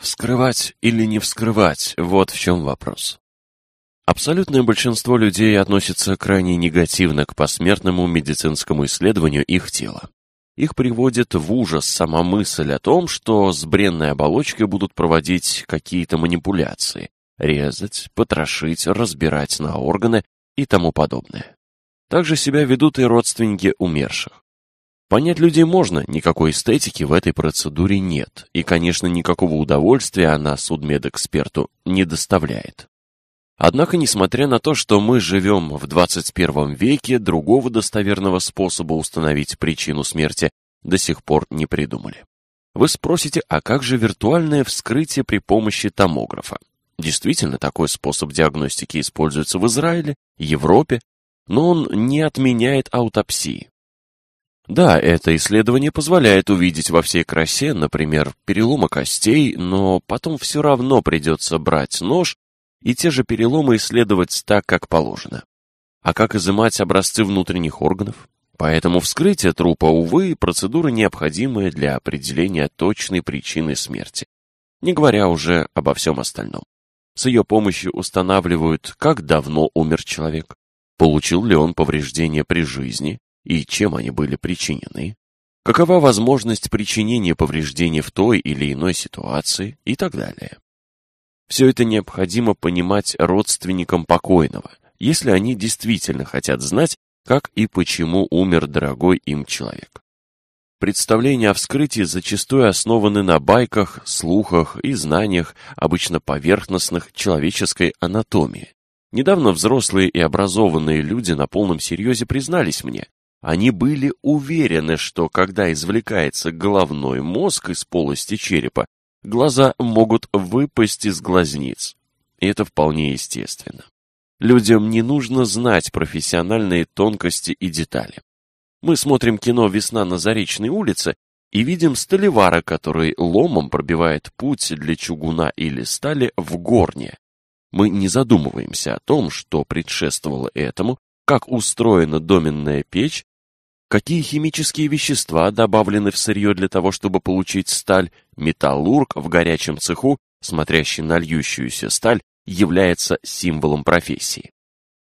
Вскрывать или не вскрывать – вот в чем вопрос. Абсолютное большинство людей относится крайне негативно к посмертному медицинскому исследованию их тела. Их приводит в ужас сама мысль о том, что с бренной оболочкой будут проводить какие-то манипуляции, резать, потрошить, разбирать на органы и тому подобное. Также себя ведут и родственники умерших. Понять людей можно, никакой эстетики в этой процедуре нет, и, конечно, никакого удовольствия она судмедэксперту не доставляет. Однако, несмотря на то, что мы живем в 21 веке, другого достоверного способа установить причину смерти до сих пор не придумали. Вы спросите, а как же виртуальное вскрытие при помощи томографа? Действительно, такой способ диагностики используется в Израиле, Европе, но он не отменяет аутопсии. Да, это исследование позволяет увидеть во всей красе, например, переломы костей, но потом все равно придется брать нож и те же переломы исследовать так, как положено. А как изымать образцы внутренних органов? Поэтому вскрытие трупа, увы, процедура необходимая для определения точной причины смерти, не говоря уже обо всем остальном. С ее помощью устанавливают, как давно умер человек, получил ли он повреждения при жизни, и чем они были причинены, какова возможность причинения повреждения в той или иной ситуации и так далее. Все это необходимо понимать родственникам покойного, если они действительно хотят знать, как и почему умер дорогой им человек. Представления о вскрытии зачастую основаны на байках, слухах и знаниях, обычно поверхностных, человеческой анатомии. Недавно взрослые и образованные люди на полном серьезе признались мне, они были уверены, что когда извлекается головной мозг из полости черепа, глаза могут выпасть из глазниц. И это вполне естественно. Людям не нужно знать профессиональные тонкости и детали. Мы смотрим кино «Весна на Заречной улице» и видим столевара, который ломом пробивает путь для чугуна или стали в горне. Мы не задумываемся о том, что предшествовало этому, как устроена доменная печь Какие химические вещества добавлены в сырье для того, чтобы получить сталь, металлург в горячем цеху, смотрящий на льющуюся сталь, является символом профессии.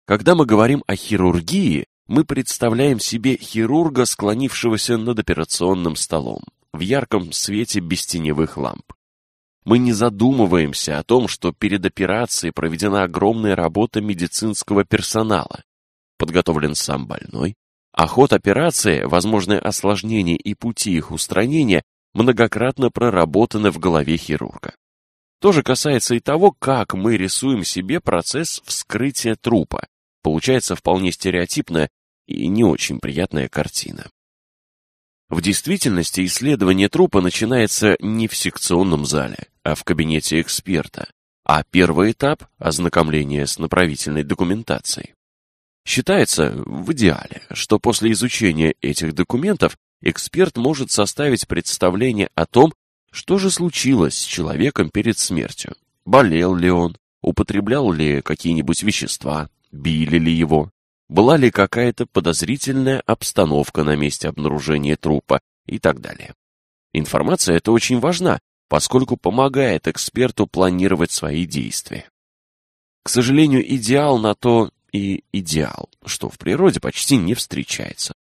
Когда мы говорим о хирургии, мы представляем себе хирурга, склонившегося над операционным столом, в ярком свете без теневых ламп. Мы не задумываемся о том, что перед операцией проведена огромная работа медицинского персонала. Подготовлен сам больной, а ход операции, возможные осложнения и пути их устранения многократно проработаны в голове хирурга. То же касается и того, как мы рисуем себе процесс вскрытия трупа. Получается вполне стереотипная и не очень приятная картина. В действительности исследование трупа начинается не в секционном зале, а в кабинете эксперта, а первый этап – ознакомление с направительной документацией. Считается, в идеале, что после изучения этих документов эксперт может составить представление о том, что же случилось с человеком перед смертью. Болел ли он, употреблял ли какие-нибудь вещества, били ли его, была ли какая-то подозрительная обстановка на месте обнаружения трупа и так далее. Информация эта очень важна, поскольку помогает эксперту планировать свои действия. К сожалению, идеал на то и идеал, что в природе почти не встречается.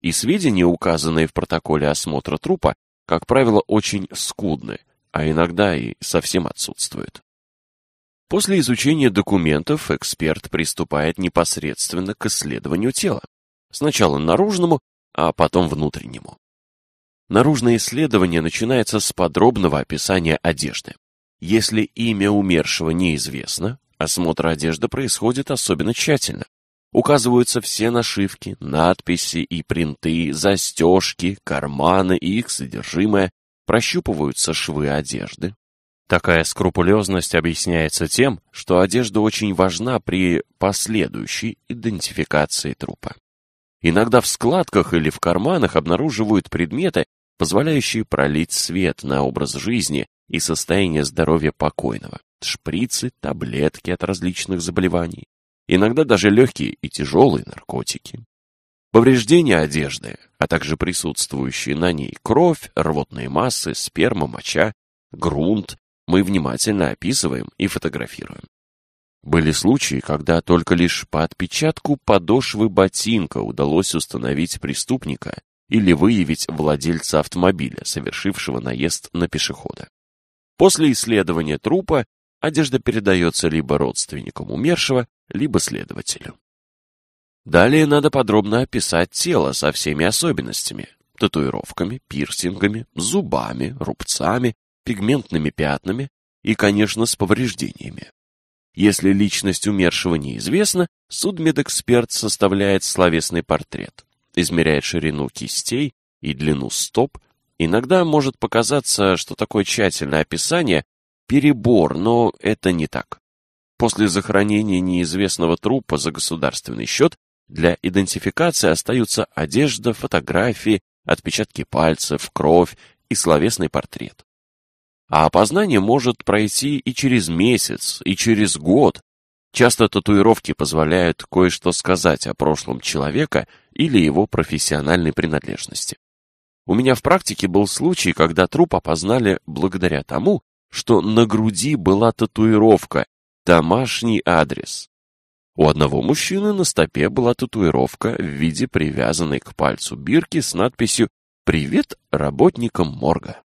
И сведения, указанные в протоколе осмотра трупа, как правило, очень скудны, а иногда и совсем отсутствуют. После изучения документов эксперт приступает непосредственно к исследованию тела. Сначала наружному, а потом внутреннему. Наружное исследование начинается с подробного описания одежды. Если имя умершего неизвестно, Осмотр одежды происходит особенно тщательно. Указываются все нашивки, надписи и принты, застежки, карманы и их содержимое, прощупываются швы одежды. Такая скрупулезность объясняется тем, что одежда очень важна при последующей идентификации трупа. Иногда в складках или в карманах обнаруживают предметы, позволяющие пролить свет на образ жизни и состояние здоровья покойного шприцы, таблетки от различных заболеваний, иногда даже легкие и тяжелые наркотики. Повреждения одежды, а также присутствующие на ней кровь, рвотные массы, сперма, моча, грунт мы внимательно описываем и фотографируем. Были случаи, когда только лишь по отпечатку подошвы ботинка удалось установить преступника или выявить владельца автомобиля, совершившего наезд на пешехода. После исследования трупа одежда передается либо родственникам умершего, либо следователю. Далее надо подробно описать тело со всеми особенностями – татуировками, пирсингами, зубами, рубцами, пигментными пятнами и, конечно, с повреждениями. Если личность умершего неизвестна, судмедэксперт составляет словесный портрет, измеряет ширину кистей и длину стоп. Иногда может показаться, что такое тщательное описание перебор, но это не так. После захоронения неизвестного трупа за государственный счет для идентификации остаются одежда, фотографии, отпечатки пальцев, кровь и словесный портрет. А опознание может пройти и через месяц, и через год. Часто татуировки позволяют кое-что сказать о прошлом человека или его профессиональной принадлежности. У меня в практике был случай, когда труп опознали благодаря тому, что на груди была татуировка «Домашний адрес». У одного мужчины на стопе была татуировка в виде привязанной к пальцу бирки с надписью «Привет работникам морга».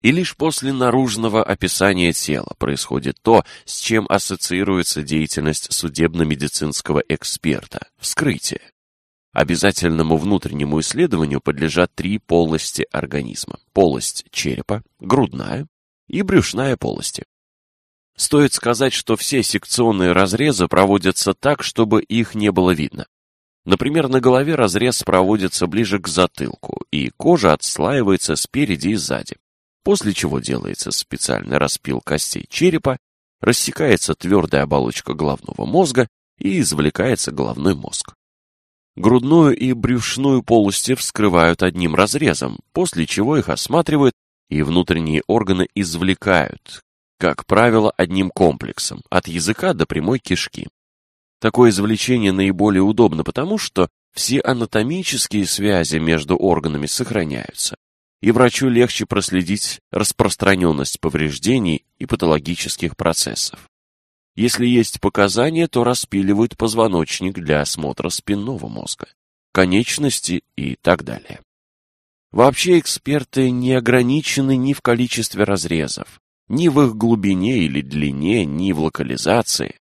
И лишь после наружного описания тела происходит то, с чем ассоциируется деятельность судебно-медицинского эксперта – вскрытие. Обязательному внутреннему исследованию подлежат три полости организма – полость черепа, грудная и брюшная полости. Стоит сказать, что все секционные разрезы проводятся так, чтобы их не было видно. Например, на голове разрез проводится ближе к затылку, и кожа отслаивается спереди и сзади, после чего делается специальный распил костей черепа, рассекается твердая оболочка головного мозга и извлекается головной мозг. Грудную и брюшную полости вскрывают одним разрезом, после чего их осматривают и внутренние органы извлекают, как правило, одним комплексом, от языка до прямой кишки. Такое извлечение наиболее удобно потому, что все анатомические связи между органами сохраняются, и врачу легче проследить распространенность повреждений и патологических процессов. Если есть показания, то распиливают позвоночник для осмотра спинного мозга, конечности и так далее. Вообще эксперты не ограничены ни в количестве разрезов, ни в их глубине или длине, ни в локализации.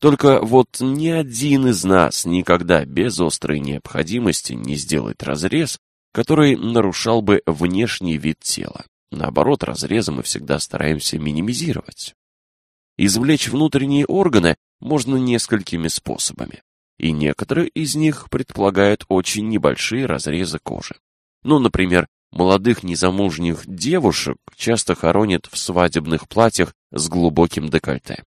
Только вот ни один из нас никогда без острой необходимости не сделает разрез, который нарушал бы внешний вид тела. Наоборот, разрезы мы всегда стараемся минимизировать. Извлечь внутренние органы можно несколькими способами, и некоторые из них предполагают очень небольшие разрезы кожи. Ну, например, молодых незамужних девушек часто хоронят в свадебных платьях с глубоким декольте.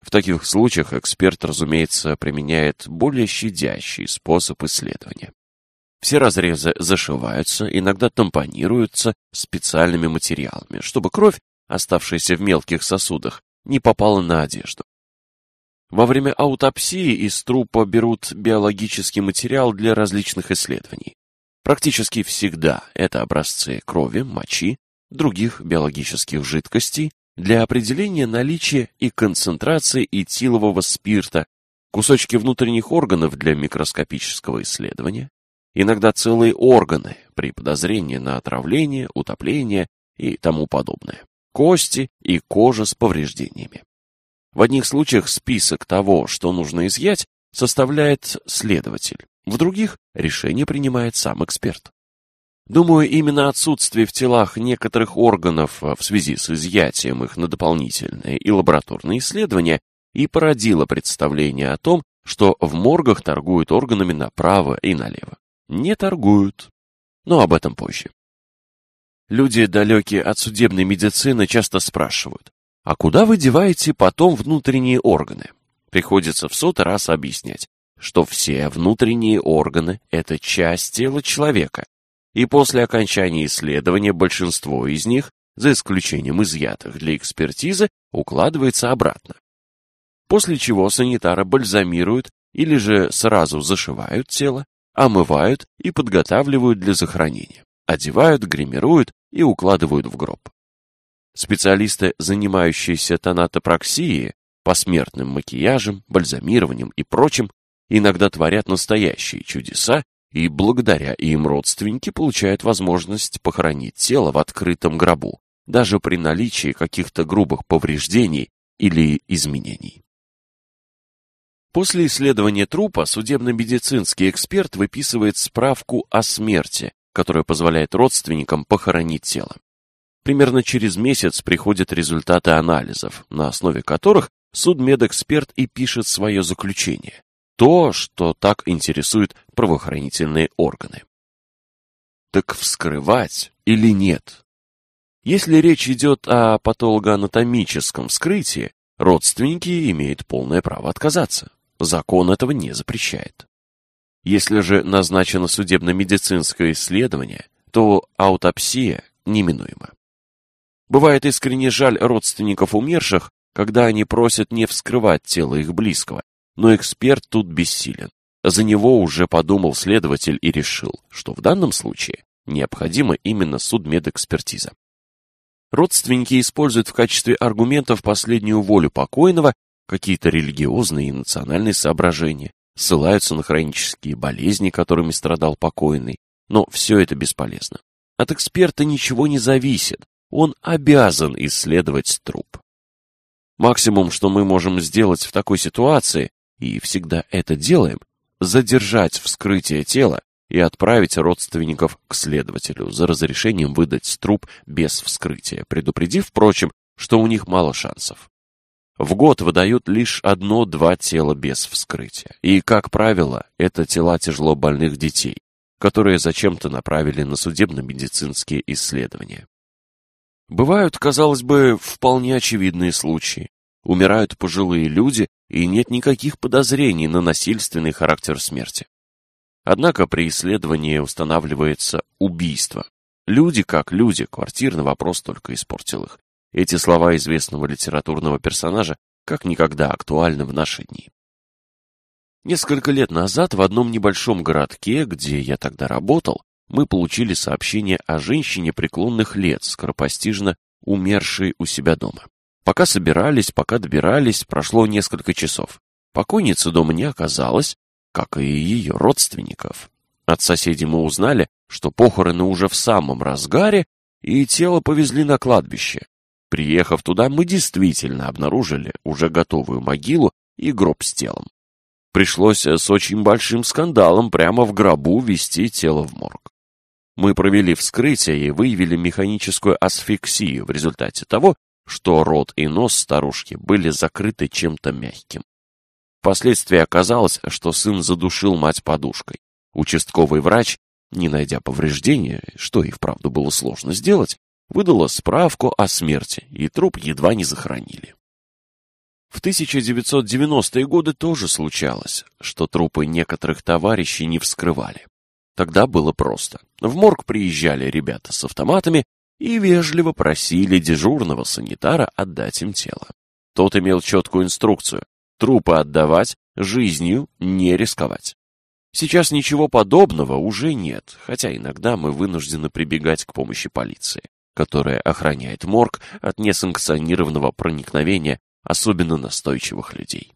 В таких случаях эксперт, разумеется, применяет более щадящий способ исследования. Все разрезы зашиваются, иногда тампонируются специальными материалами, чтобы кровь, оставшаяся в мелких сосудах, не попала на одежду. Во время аутопсии из трупа берут биологический материал для различных исследований. Практически всегда это образцы крови, мочи, других биологических жидкостей для определения наличия и концентрации этилового спирта, кусочки внутренних органов для микроскопического исследования, иногда целые органы при подозрении на отравление, утопление и тому подобное, кости и кожа с повреждениями. В одних случаях список того, что нужно изъять, составляет следователь, в других решение принимает сам эксперт. Думаю, именно отсутствие в телах некоторых органов э, в связи с изъятием их на дополнительные и лабораторные исследования и породило представление о том, что в моргах торгуют органами направо и налево. Не торгуют. Но об этом позже. Люди, далекие от судебной медицины, часто спрашивают, а куда вы деваете потом внутренние органы? Приходится в сот раз объяснять, что все внутренние органы – это часть тела человека, и после окончания исследования большинство из них, за исключением изъятых для экспертизы, укладывается обратно. После чего санитара бальзамируют или же сразу зашивают тело, омывают и подготавливают для захоронения, одевают, гримируют и укладывают в гроб. Специалисты, занимающиеся тонатопроксией, посмертным макияжем, бальзамированием и прочим, иногда творят настоящие чудеса, и благодаря им родственники получают возможность похоронить тело в открытом гробу, даже при наличии каких-то грубых повреждений или изменений. После исследования трупа судебно-медицинский эксперт выписывает справку о смерти, которая позволяет родственникам похоронить тело. Примерно через месяц приходят результаты анализов, на основе которых судмедэксперт и пишет свое заключение. То, что так интересует правоохранительные органы. Так вскрывать или нет? Если речь идет о патологоанатомическом вскрытии, родственники имеют полное право отказаться. Закон этого не запрещает. Если же назначено судебно-медицинское исследование, то аутопсия неминуема. Бывает искренне жаль родственников умерших, когда они просят не вскрывать тело их близкого, но эксперт тут бессилен. За него уже подумал следователь и решил, что в данном случае необходима именно судмедэкспертиза. Родственники используют в качестве аргументов последнюю волю покойного какие-то религиозные и национальные соображения, ссылаются на хронические болезни, которыми страдал покойный, но все это бесполезно. От эксперта ничего не зависит, он обязан исследовать труп. Максимум, что мы можем сделать в такой ситуации, и всегда это делаем, задержать вскрытие тела и отправить родственников к следователю за разрешением выдать труп без вскрытия, предупредив, впрочем, что у них мало шансов. В год выдают лишь одно-два тела без вскрытия. И, как правило, это тела тяжело больных детей, которые зачем-то направили на судебно-медицинские исследования. Бывают, казалось бы, вполне очевидные случаи. Умирают пожилые люди, и нет никаких подозрений на насильственный характер смерти. Однако при исследовании устанавливается убийство. Люди как люди, квартирный вопрос только испортил их. Эти слова известного литературного персонажа как никогда актуальны в наши дни. Несколько лет назад в одном небольшом городке, где я тогда работал, мы получили сообщение о женщине преклонных лет, скоропостижно умершей у себя дома. Пока собирались, пока добирались, прошло несколько часов. Покойницы дома не оказалось, как и ее родственников. От соседей мы узнали, что похороны уже в самом разгаре, и тело повезли на кладбище. Приехав туда, мы действительно обнаружили уже готовую могилу и гроб с телом. Пришлось с очень большим скандалом прямо в гробу вести тело в морг. Мы провели вскрытие и выявили механическую асфиксию в результате того, что рот и нос старушки были закрыты чем-то мягким. Впоследствии оказалось, что сын задушил мать подушкой. Участковый врач, не найдя повреждения, что и вправду было сложно сделать, выдала справку о смерти, и труп едва не захоронили. В 1990-е годы тоже случалось, что трупы некоторых товарищей не вскрывали. Тогда было просто. В морг приезжали ребята с автоматами и вежливо просили дежурного санитара отдать им тело. Тот имел четкую инструкцию – трупы отдавать, жизнью не рисковать. Сейчас ничего подобного уже нет, хотя иногда мы вынуждены прибегать к помощи полиции, которая охраняет морг от несанкционированного проникновения особенно настойчивых людей.